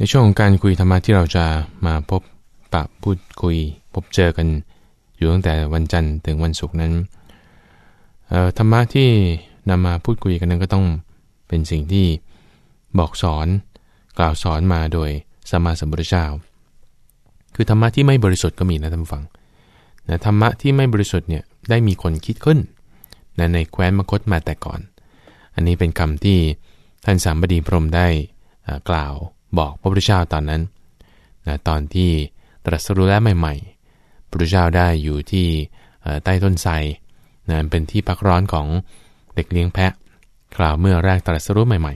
ในช่วงของการคุยธรรมะที่เราจะมาพบปะพูดคุย พบเจอกันอยู่ตั้งแต่วันจันทร์ถึงวันศุกร์นั้นธรรมะที่นำมาพูดคุยกันนั้นก็ต้องเป็นสิ่งที่บอกสอนกล่าวสอนมาโดยสมมาสัมพุทธเจ้า คือธรรมะที่ไม่บริสุทธิ์ก็มีนะท่านฟังนะธรรมะที่ไม่บริสุทธิ์เนี่ยได้มีคนคิดขึ้นนะในแคว้นมคตมาแต่ก่อน อันนี้เป็นคำที่ท่านสามบดีพรมได้กล่าว บอกพระพุทธเจ้าตอนนั้นนะตอนที่ตรัสรู้แล้วใหม่ๆพระพุทธเจ้าได้อยู่ที่ใต้ต้นไทรนะเป็นที่พักร้อนของเด็กเลี้ยงแพะกล่าวเมื่อแรกตรัสรู้ใหม่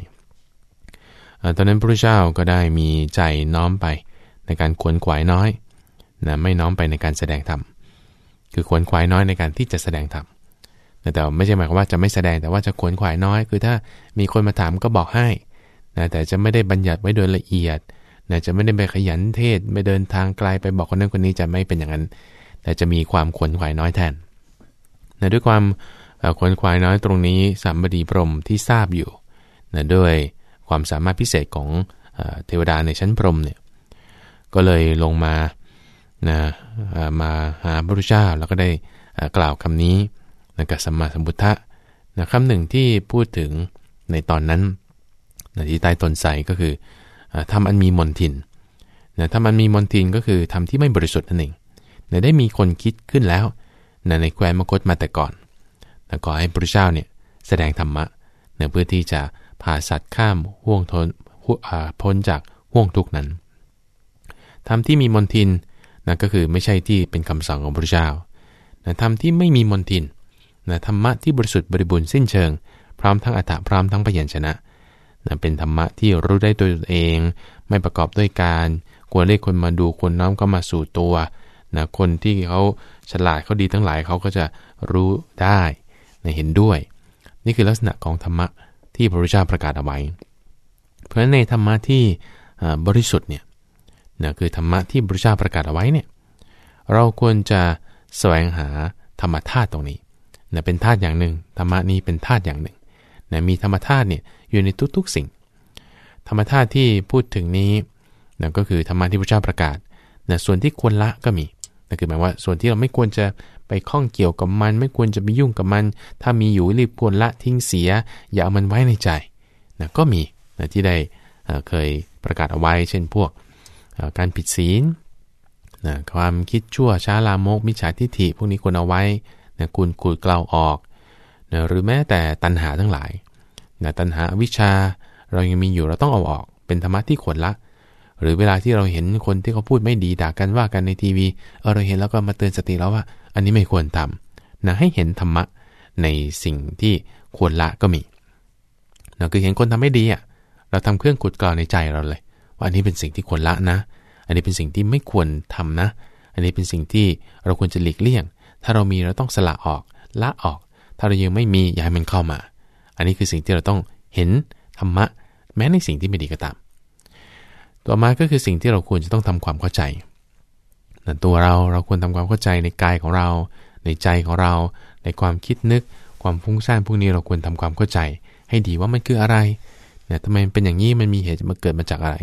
ๆตอนนั้นพระพุทธเจ้าก็ได้มีใจน้อมไปในการขวนขวายน้อยนะไม่น้อมไปในการแสดงธรรมคือขวนขวายน้อยในการที่จะแสดงธรรมแต่ไม่ใช่หมายความว่าจะไม่แสดงแต่ว่าจะขวนขวายน้อย คือถ้ามีคนมาถามก็บอกให้ นะแต่จะไม่ได้บัญญัติไว้โดยละเอียดนะจะไม่ได้ไปขยันเทศไม่เดินทางไกลไปบอกคนนั้นคนนี้จะไม่เป็นอย่างนั้น แต่จะมีความขวนขวายน้อยแทนนะด้วยความขวนขวายน้อยตรงนี้สามบดีพรมที่ทราบอยู่นะด้วยความสามารถพิเศษของเทวดาในชั้นพรมเนี่ยก็เลยลงมานะมาหาพระพุทธเจ้าแล้วก็ได้กล่าวคำนี้นะกับสัมมาสัมพุทธะนะคำหนึ่งที่พูดถึงในตอนนั้น ที่ใต้ตนไทรก็คือทำอันมีมนทินนะทำอันมีมนทินก็คือทำที่ไม่บริสุทธิ์นั่นเองนะได้มีคนคิดขึ้นแล้วนะในแคว้นมคตมาแต่ก่อนนะขอให้พระเจ้าเนี่ยแสดงธรรมะนะเพื่อที่จะพาสัตว์ข้ามห่วงทนพ้นจากห่วงทุกนั้นทำที่มีมนทินนะก็คือไม่ใช่ที่เป็นคำสั่งของพระเจ้านะทำที่ไม่มีมนทินนะธรรมะที่บริสุทธิ์บริบูรณ์สิ้นเชิง พร้อมทั้งอัตถะพร้อมทั้งพยัญชนะ นะเป็นธรรมะที่รู้ได้ตัวเอง ไม่ประกอบด้วยการ ควรเรียกคนมาดูคนน้อมก็มาสู่ตัวนะคนที่เขาฉลาดเขาดีทั้งหลายเขาก็จะรู้ได้นะเห็นด้วย นี่คือลักษณะของธรรมะที่พระพุทธเจ้าประกาศเอาไว้ เพราะฉะนั้นในธรรมะที่บริสุทธิ์เนี่ยนะคือธรรมะที่พระพุทธเจ้าประกาศเอาไว้เนี่ยเราควรจะแสวงหาธรรมธาตุตรงนี้นะเป็นธาตุอย่างหนึ่งธรรมะนี้เป็นธาตุอย่างหนึ่ง นะมีธรรมธาตุเนี่ยอยู่ในทุกๆสิ่ง ธรรมธาตุที่พูดถึงนี้นะก็คือธรรมะที่พระเจ้าประกาศนะส่วนที่ควรละก็มีนะคือหมายว่าส่วนที่เราไม่ควรจะไปข้องเกี่ยวกับมัน ไม่ควรจะไปยุ่งกับมัน ถ้ามีอยู่รีบควรละทิ้งเสีย อย่าเอามันไว้ในใจนะก็มีนะที่ได้เคยประกาศเอาไว้ เช่นพวกการผิดศีลนะความคิดชั่วช้าลามกมิจฉาทิฏฐิพวกนี้ควรเอาไว้นะคุณขูดเกลาออก นะหรือแม้แต่ตัณหาทั้งหลายนะตัณหาวิชาเรายังมีอยู่เราต้องเอาออกเป็นธรรมะที่ควรละ หรือเวลาที่เราเห็นคนที่เขาพูดไม่ดีด่ากันว่ากันในทีวีเออเราเห็นแล้วก็มาเตือนสติแล้วว่า อันนี้ไม่ควรทำนะให้เห็นธรรมะในสิ่งที่ควรละก็มีนะคือเห็นคนทำไม่ดีอะเราทำเครื่องกุดกรอในใจเราเลย ว่าอันนี้เป็นสิ่งที่ควรละนะ อันนี้เป็นสิ่งที่ไม่ควรทำนะ อันนี้เป็นสิ่งที่เราควรจะหลีกเลี่ยง ถ้าเรามีเราต้องสละออกละออก ถ้าเรายังไม่มีอย่าให้มันเข้ามา อันนี้คือสิ่งที่เราต้องเห็นธรรมะ แม้ในสิ่งที่ไม่ดีก็ตาม ต่อมาก็คือสิ่งที่เราควรจะต้องทำความเข้าใจนั่นตัวเราเราควรทำความเข้าใจในกายของเรา ในใจของเรา ในความคิดนึก ความฟุ้งซ่านพวกนี้เราควรทำความเข้าใจ ให้ดีว่ามันคืออะไรเนี่ยทำไมเป็นอย่างนี้มันมีเหตุมาเกิดมาจากอะไร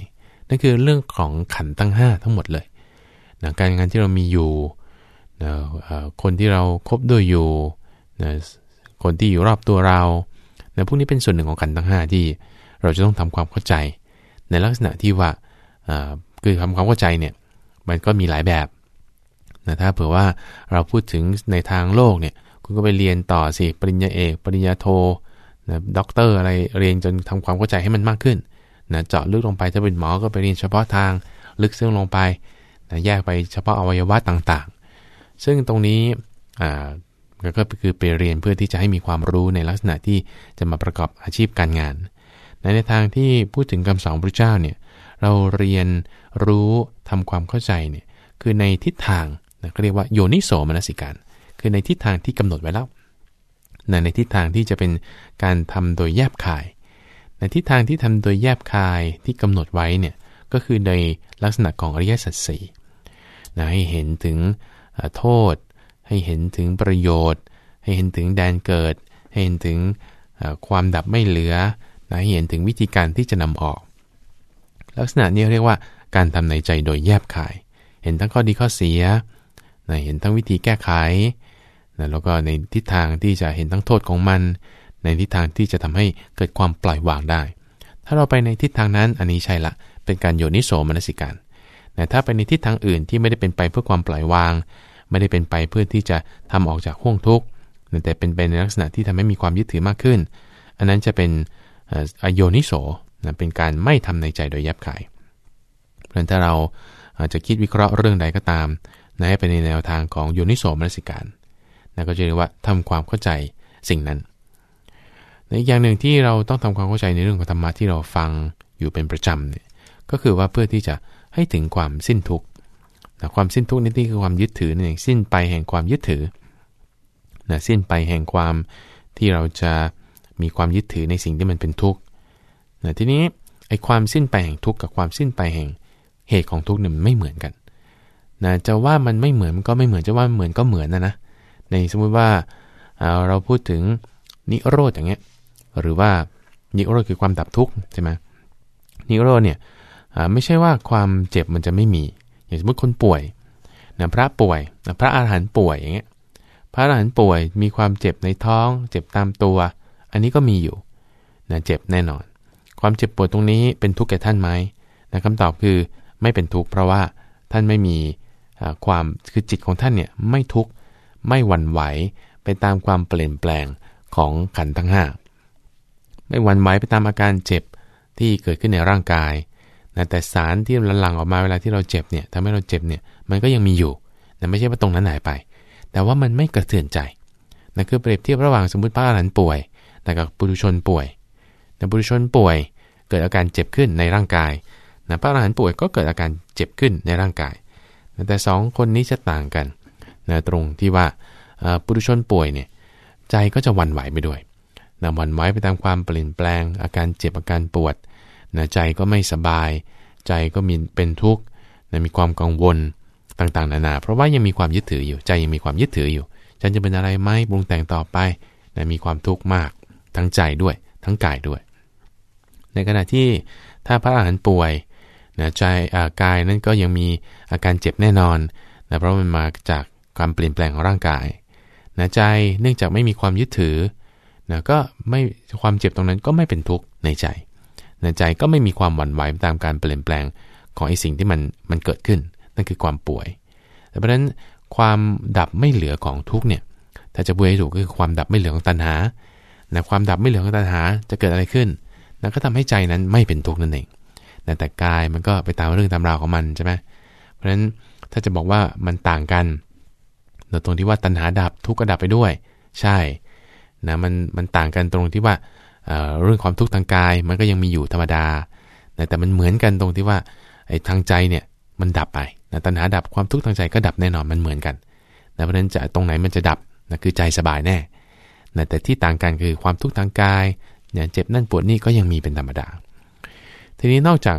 นั่นคือเรื่องของขันตั้ง 5 ทั้งหมดเลยนะการงานที่เรามีอยู่นะคนที่เราครบด้วยอยู่นะ คนที่อยู่รอบตัวเราในพวกนี้เป็นส่วนหนึ่งของขันทั้ง 5 ที่เราจะต้องทำความเข้าใจ ในลักษณะที่ว่าคือทำความเข้าใจเนี่ยมันก็มีหลายแบบนะถ้าเผื่อว่าเราพูดถึงในทางโลกเนี่ยคุณก็ไปเรียนต่อสิปริญญาเอก ปริญญาโทนะด็อกเตอร์อะไรเรียนจนทำความเข้าใจให้มันมากขึ้นนะเจาะลึกลงไปถ้าเป็นหมอก็ไปเรียนเฉพาะทางลึกซึ้งลงไปนะแยกไปเฉพาะอวัยวะต่างๆ ซึ่งตรงนี้ ก็คือไปเรียนเพื่อที่จะให้มีความรู้ในลักษณะที่จะมาประกอบอาชีพการงาน ในในทางที่พูดถึงคำสอนพระเจ้าเนี่ยเราเรียนรู้ทำความเข้าใจเนี่ยคือในทิศทางนะเรียกว่าโยนิโสมนสิการ คือในทิศทางที่กำหนดไว้แล้วในในทิศทางที่จะเป็นการทำโดยแยบคาย ในทิศทางที่ทำโดยแยบคายที่กำหนดไว้เนี่ยก็คือในลักษณะของอริยสัจสี่นะให้เห็นถึงโทษ ให้เห็นถึงประโยชน์ ให้เห็นถึงแดนเกิด ให้เห็นถึงความดับไม่เหลือนะให้เห็นถึงวิธีการที่จะนำออก ลักษณะนี้เรียกว่าการทำในใจโดยแยบขาย เห็นทั้งข้อดีข้อเสียนะเห็นทั้งวิธีแก้ไขนะแล้วก็ในทิศทางที่จะเห็นทั้งโทษของมัน ในทิศทางที่จะทำให้เกิดความปล่อยวางได้ ถ้าเราไปในทิศทางนั้นอันนี้ใช่ละเป็นการโยนิโสมนสิการแต่ถ้าไปในทิศทางอื่นที่ไม่ได้เป็นไปเพื่อความปล่อยวาง ไม่ได้เป็นไปเพื่อที่จะทำออกจากห่วงทุกข์แต่เป็นไปในลักษณะที่ทำให้มีความยึดถือมากขึ้น อันนั้นจะเป็นอโยนิโสนะเป็นการไม่ทำในใจโดยยับขายเพราะฉะนั้นถ้าเราจะคิดวิเคราะห์เรื่องใดก็ตามนะให้ไปในแนวทางของโยนิโสมนสิการนะก็จะเรียกว่าทำความเข้าใจสิ่งนั้นในอีกอย่างหนึ่งที่เราต้องทำความเข้าใจในเรื่องของธรรมะที่เราฟังอยู่เป็นประจำเนี่ยก็คือว่าเพื่อที่จะให้ถึงความสิ้นทุกข์ นะความสิ้นทุกข์นี่คือความยึดถือนั่งสิ้นไปแห่งความยึดถือนะสิ้นไปแห่งความที่เราจะมีความยึดถือในสิ่งที่มันเป็นทุกข์นะทีนี้ไอ้ความสิ้นไปแห่งทุกข์กับความสิ้นไปแห่งเหตุของทุกข์เนี่ยมันไม่เหมือนกันนะจะว่ามันไม่เหมือนมันก็ไม่เหมือนจะว่าเหมือนก็เหมือนนะนะในสมมุติว่าเราพูดถึงนิโรธอย่างเงี้ยหรือว่านิโรธคือความดับทุกข์ใช่ไหมนิโรธเนี่ยไม่ใช่ว่าความเจ็บมันจะไม่มี อย่างสมมติคนป่วยนะพระป่วยนะพระอาหารหันต์ป่วยอย่างเงี้ยพระอาหารหันต์ป่วยมีความเจ็บในท้อง เจ็บตามตัว อันนี้ก็มีอยู่นะเจ็บแน่นอน ความเจ็บปวดตรงนี้เป็นทุกข์แก่ท่านไหมนะคำตอบคือไม่เป็นทุกข์เพราะว่าท่านไม่มีความคือจิตของท่านเนี่ยไม่ทุกข์ไม่หวั่นไหวไปตามความเปลี่ยนแปลงของขันธ์ทั้งห้าไม่หวั่นไหวไปตามอาการเจ็บที่เกิดขึ้นในร่างกาย นะแต่สารที่หลั่งออกมาเวลาที่เราเจ็บเนี่ยทำให้เราเจ็บเนี่ยมันก็ยังมีอยู่นะไม่ใช่ว่าตรงนั้นหายไป แต่ว่ามันไม่กระเทือนใจนะคือเปรียบเทียบระหว่างสมมติพระอรหันต์ป่วยนะกับปุถุชนป่วยนะปุถุชนป่วยเกิดอาการเจ็บขึ้นในร่างกายนะพระอรหันต์ป่วยก็เกิดอาการเจ็บขึ้นในร่างกายนะแต่ 2 คนนี้จะต่างกันนะตรงที่ว่าปุถุชนป่วยเนี่ยใจก็จะวันไหวไปด้วยนะวันไหวไปตามความเปลี่ยนแปลง อาการเจ็บอาการปวด นะใจก็ไม่สบาย ใจก็มีเป็นทุกข์นะมีความกังวลต่างๆ นานา เพราะว่ายังมีความยึดถืออยู่ ใจยังมีความยึดถืออยู่ ฉันจะเป็นอะไรไหมปรุงแต่งต่อไปนะมีความทุกข์มาก ทั้งใจด้วย ทั้งกายด้วย ในขณะที่ถ้าพระอาหารป่วยนะใจกายนั้นก็ยังมีอาการเจ็บแน่นอนนะเพราะมันมาจากความเปลี่ยนแปลงของร่างกายนะใจเนื่องจากไม่มีความยึดถือนะก็ไม่ความเจ็บตรงนั้นก็ไม่เป็นทุกข์ในใจ ใจก็ไม่มีความหวั่นไหวตามการเปลี่ยนแปลงของไอ้สิ่งที่มันมันเกิดขึ้น นั่นคือความป่วย แต่เพราะฉะนั้นความดับไม่เหลือของทุกเนี่ยถ้าจะบุยให้ถูกก็คือความดับไม่เหลือของตัณหานะความดับไม่เหลือของตัณหาจะเกิดอะไรขึ้นนั่นก็ทำให้ใจนั้นไม่เป็นทุกข์นั่นเองแต่กายมันก็ไปตามเรื่องตามราวของมันใช่ไหมเพราะฉะนั้นถ้าจะบอกว่ามันต่างกันตรงที่ว่าตัณหาดับทุกข์ก็ดับไปด้วย ใช่นะมันมันต่างกันตรงที่ว่า เรื่องความทุกข์ทางกายมันก็ยังมีอยู่ธรรมดา แต่มันเหมือนกันตรงที่ว่าไอ้ทางใจเนี่ยมันดับไปนะตัณหาดับความทุกข์ทางใจก็ดับแน่นอนมันเหมือนกันนะเพราะฉะนั้นจะตรงไหนมันจะดับนะคือใจสบายแน่นะแต่ที่ต่างกันคือความทุกข์ทางกายอย่างเจ็บนั่นปวดนี่ก็ยังมีเป็นธรรมดา ทีนี้นอกจาก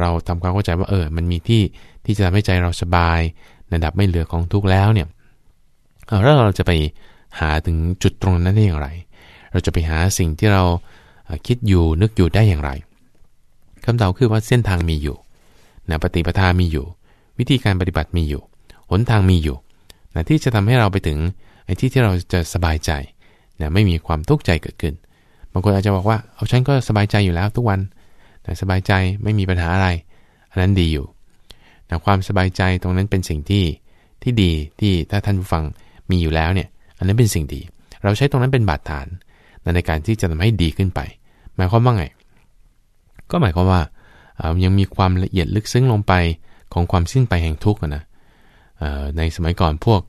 เราทำความเข้าใจว่าเออ มันมีที่ที่จะทำให้ใจเราสบายระดับไม่เหลือของทุกข์แล้วเนี่ยแล้วเราจะไปหาถึงจุดตรงนั้นได้อย่างไร เราจะไปหาสิ่งที่เราคิดอยู่นึกอยู่ได้อย่างไรคำตอบคือว่าเส้นทางมีอยู่นะปฏิปทามีอยู่ วิธีการปฏิบัติมีอยู่ หนทางมีอยู่นะที่จะทำให้เราไปถึงไอ้ที่ที่เราจะสบายใจนะไม่มีความทุกข์ใจเกิดขึ้น บางคนอาจจะบอกว่าเอาฉันก็สบายใจอยู่แล้วทุกวันนะสบายใจไม่มีปัญหาอะไร อันนั้นดีอยู่นะความสบายใจตรงนั้นเป็นสิ่งที่ที่ดีที่ถ้าท่านผู้ฟังมีอยู่แล้วเนี่ย อันนั้นเป็นสิ่งดี เราใช้ตรงนั้นเป็นบาดฐาน ในการที่จะทำให้ดีขึ้นไป หมายความว่าไง ก็หมายความว่ายังมีความละเอียดลึกซึ้งลงไปของความสิ้นไปแห่งทุกข์นะในสมัยก่อนพวก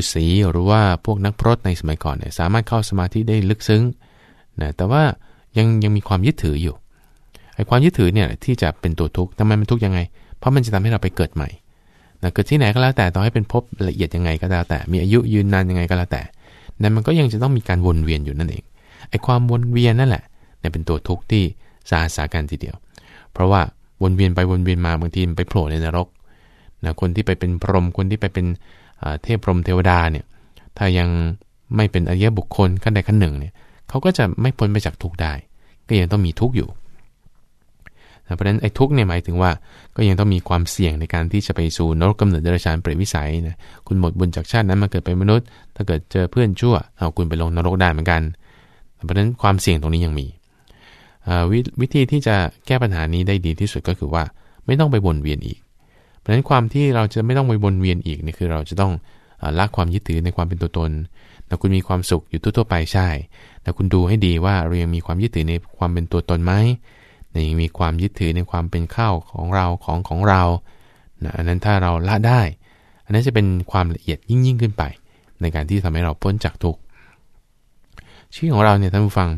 ฤาษีหรือว่าพวกนักพรตในสมัยก่อนเนี่ยสามารถเข้าสมาธิได้ลึกซึ้งนะแต่ว่ายังยังมีความยึดถืออยู่ไอ้ความยึดถือเนี่ยที่จะเป็นตัวทุกข์ทำไมมันทุกข์ยังไง เพราะมันจะทำให้เราไปเกิดใหม่นะเกิดที่ไหนก็แล้วแต่ต่อให้เป็นภพละเอียดยังไงก็แล้วแต่ มีอายุยืนนานยังไงก็แล้วแต่นั้นมันก็ยังจะต้องมีการวนเวียนอยู่นั่นเอง ไอ้ความวนเวียนนั่นแหละเนี่ยเป็นตัวทุกข์ที่สาสากันทีเดียว เพราะว่าวนเวียนไปวนเวียนมาบางทีไปโผล่ในนรกนะคนที่ไปเป็นพรหมคนที่ไปเป็นเทพพรหมเทวดาเนี่ยถ้ายังไม่เป็นอริยบุคคลขั้นใดขั้นหนึ่งเนี่ยเขาก็จะไม่พ้นไปจากทุกข์ได้ ก็ยังต้องมีทุกข์อยู่เพราะฉะนั้นไอ้ทุกข์เนี่ยหมายถึงว่าก็ยังต้องมีความเสี่ยงในการที่จะไปสู่นรกกำเนิดเดรัจฉานเปรตวิสัยนะคุณหมดบุญจากชาตินั้นมาเกิดเป็นมนุษย์ ถ้าเกิดเจอเพื่อนชั่วเอาคุณไปลงนรกได้เหมือนกัน เพราะฉะนั้นความเสี่ยงตรงนี้ยังมีววิธีที่จะแก้ปัญหานี้ได้ดีที่สุดก็คือว่าไม่ต้องไปวนเวียนอีก เพราะฉะนั้นความที่เราจะไม่ต้องไปวนเวียนอีกนี่คือเราจะต้องละความยึดถือในความเป็นตัวตนแต่คุณมีความสุขอยู่ทั่วไปใช่ แต่คุณดูให้ดีว่าเรายังมีความยึดถือในความเป็นตัวตนไหมยังมีความยึดถือในความเป็นข้าวของเราของของเรานะอันนั้นถ้าเราละได้ อันนั้นจะเป็นความละเอียดยิ่งยิ่งขึ้นไป ในการที่ทำให้เราพ้นจากทุกข์ ชีวิตของเราเนี่ยท่านผู้ฟัง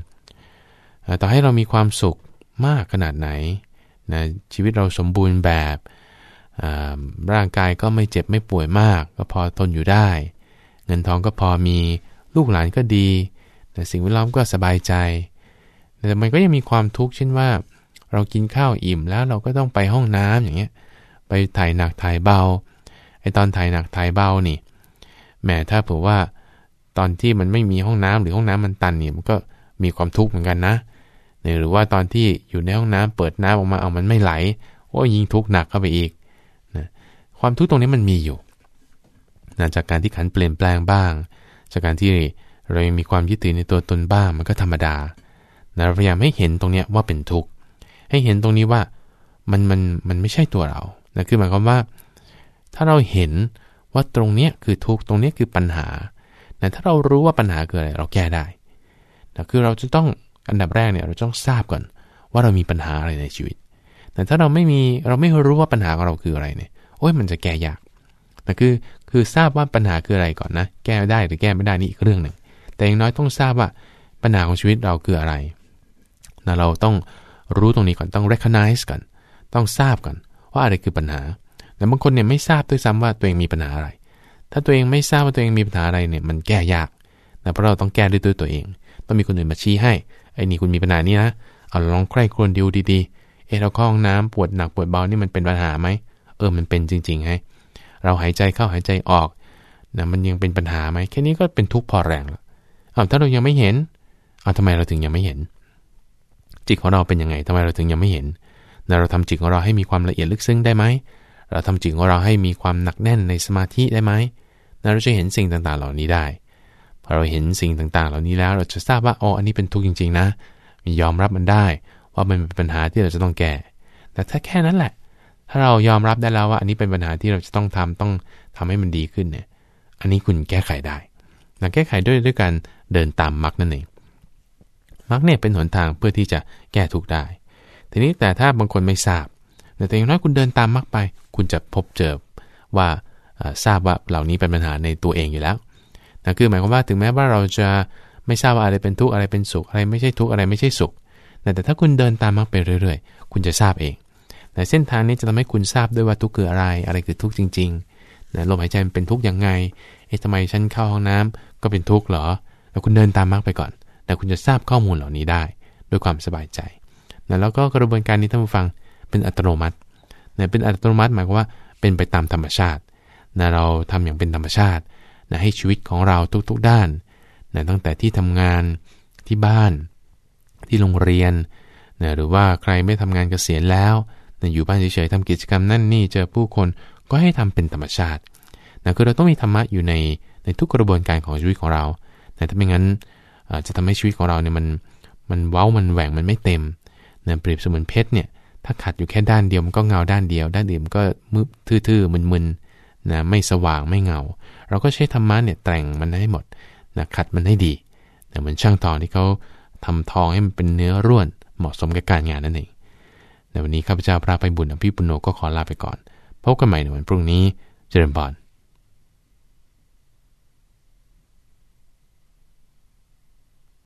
ต่อให้เรามีความสุขมากขนาดไหนนะชีวิตเราสมบูรณ์แบบร่างกายก็ไม่เจ็บไม่ป่วยมาก ก็พอทนอยู่ได้ เงินทองก็พอมีลูกหลานก็ดีแต่สิ่งแวดล้อมก็สบายใจ แต่มันก็ยังมีความทุกข์เช่นว่า เรากินข้าวอิ่มแล้วเราก็ต้องไปห้องน้ำอย่างเงี้ยไปถ่ายหนักถ่ายเบาไอตอนถ่ายหนักถ่ายเบานี่แหมถ้าเผื่อว่า ตอนที่มันไม่มีห้องน้ำหรือห้องน้ำมันตันเนี่ยมันก็มีความทุกข์เหมือนกันนะหรือว่าตอนที่อยู่ในห้องน้ำเปิดน้ำออกมาเอามันไม่ไหลโอ้ยิงทุกข์หนักเข้าไปอีกนะความทุกข์ตรงนี้มันมีอยู่นะจากการที่ขันเปลี่ยนแปลงบ้าง จากการที่เรายังมีความยึดถือในตัวตนบ้างมันก็ธรรมดานะเราพยายามให้เห็นตรงนี้ว่าเป็นทุกข์ให้เห็นตรงนี้ว่ามันมันมันไม่ใช่ตัวเรานะคือหมายความว่า ถ้าเราเห็นว่าตรงนี้คือทุกข์ตรงนี้คือปัญหา นะถ้าเรารู้ว่าปัญหาคืออะไรเราแก้ได้นะคือเราจะต้องอันดับแรกเนี่ยเราต้องทราบก่อน ว่าเรามีปัญหาอะไรในชีวิต แต่ถ้าเราไม่มีเราไม่รู้ว่าปัญหาของเราคืออะไรเนี่ยโอ้ยมันจะแก้ยากแต่คือคือทราบว่าปัญหาคืออะไรก่อนนะ แก้ได้หรือแก้ไม่ได้นี่อีกเรื่องหนึ่ง แต่อย่างน้อยต้องทราบว่าปัญหาของชีวิตเราคืออะไรนะเราต้องรู้ตรงนี้ก่อนต้อง recognize ก่อน ต้องทราบก่อนว่าอะไรคือปัญหาแต่บางคนเนี่ยไม่ทราบด้วยซ้ำว่าตัวเองมีปัญหาอะไร ถ้าตัวเองไม่ทราบว่าตัวเองมีปัญหาอะไรเนี่ยมันแก้ยากนะเพราะเราต้องแก้ด้วยตัวตัวเอง ต้องมีคนอื่นมาชี้ให้ไอ้นี่คุณมีปัญหานี้นะเอาลองใคร่ครวญดูดีๆ เออเราเข้องน้ำปวดหนักปวดเบานี่มันเป็นปัญหาไหมเออมันเป็นจริงๆให้เราหายใจเข้าหายใจออกนะมันยังเป็นปัญหาไหมแค่นี้ก็เป็นทุกข์พอแรงแล้วเอาถ้าเรายังไม่เห็นเอาทำไมเราถึงยังไม่เห็น จิตของเราเป็นยังไงทำไมเราถึงยังไม่เห็นนะเราทำจิตของเราให้มีความละเอียดลึกซึ้งได้ไหมเราทำจิตของเราให้มีความหนักแน่นในสมาธิได้ไหม เราจะเห็นสิ่งต่างๆเหล่านี้ได้พอเราเห็นสิ่งต่างๆ เหล่านี้แล้วเราจะทราบว่าอ๋ออันนี้เป็นทุกข์จริง ๆ นะมียอมรับมันได้ ว่ามันเป็นปัญหาที่เราจะต้องแก้ แต่ถ้าแค่นั้นแหละ ถ้าเรายอมรับได้แล้วว่า อันนี้เป็นปัญหาที่เราจะต้องทำต้องทำให้มันดีขึ้นเนี่ย อันนี้คุณแก้ไขได้นะแก้ไขด้วยด้วยการเดินตามมรรคนั่นเองมรรคเนี่ยเป็นหนทางเพื่อที่จะแก้ทุกข์ได้ ทีนี้แต่ถ้าบางคนไม่ทราบแต่อย่างน้อยคุณเดินตามมรรคไป คุณจะพบเจอว่า ทราบว่าเหล่านี้เป็นปัญหาในตัวเองอยู่แล้วนะคือหมายความว่าถึงแม้ว่าเราจะไม่ทราบว่าอะไรเป็นทุกข์อะไรเป็นสุขอะไรไม่ใช่ทุกข์อะไรไม่ใช่สุขแต่ถ้าคุณเดินตามมรรคไปเรื่อย ๆ คุณจะทราบเองแต่เส้นทางนี้จะทำให้คุณทราบด้วยว่าทุกข์คืออะไร อะไรคือทุกข์จริงๆนะลมหายใจมันเป็นทุกข์ยังไง เอ๊ะทำไมฉันเข้าห้องน้ำก็เป็นทุกข์เหรอ แล้วคุณเดินตามมรรคไปก่อน แต่คุณจะทราบข้อมูลเหล่านี้ได้ ด้วยความสบายใจนะแล้วก็กระบวนการนี้ท่านผู้ฟังเป็นอัตโนมัตินะเป็นอัตโนมัติหมายความว่าเป็นไปตามธรรมชาติ นะเราทำอย่างเป็นธรรมชาตินะให้ชีวิตของเราทุกๆด้านนะตั้งแต่ที่ทำงานที่บ้าน ที่โรงเรียนนะหรือว่าใครไม่ทำงานเกษียณแล้วนะอยู่บ้านเฉยๆทำกิจกรรมนั่นนี่เจอผู้คนก็ให้ทำเป็นธรรมชาตินะคือเราต้องมีธรรมะอยู่ในในทุกกระบวนการของชีวิตของเรานะถ้าไม่งั้นจะทำให้ชีวิตของเราเนี่ยมันมันเว้ามันแหว่งมันไม่เต็มนะเปรียบเสมือนเพชรเนี่ยถ้าขัดอยู่แค่ด้านเดียวมันก็เงาด้านเดียว ด้านอื่นมันก็มืดทื่อๆมึนๆ นะไม่สว่างไม่เงา เราก็ใช้ธรรมะเนี่ยแต่งมันให้หมดนะขัดมันให้ดีนะเหมือนช่างทองที่เขาทำทองให้มันเป็นเนื้อร่วนเหมาะสมกับการงานนั่นเองในวันนี้ข้าพเจ้าพระไปบุญอภิปุโนก็ขอลาไปก่อน พบกันใหม่ในวันพรุ่งนี้ เจริญพร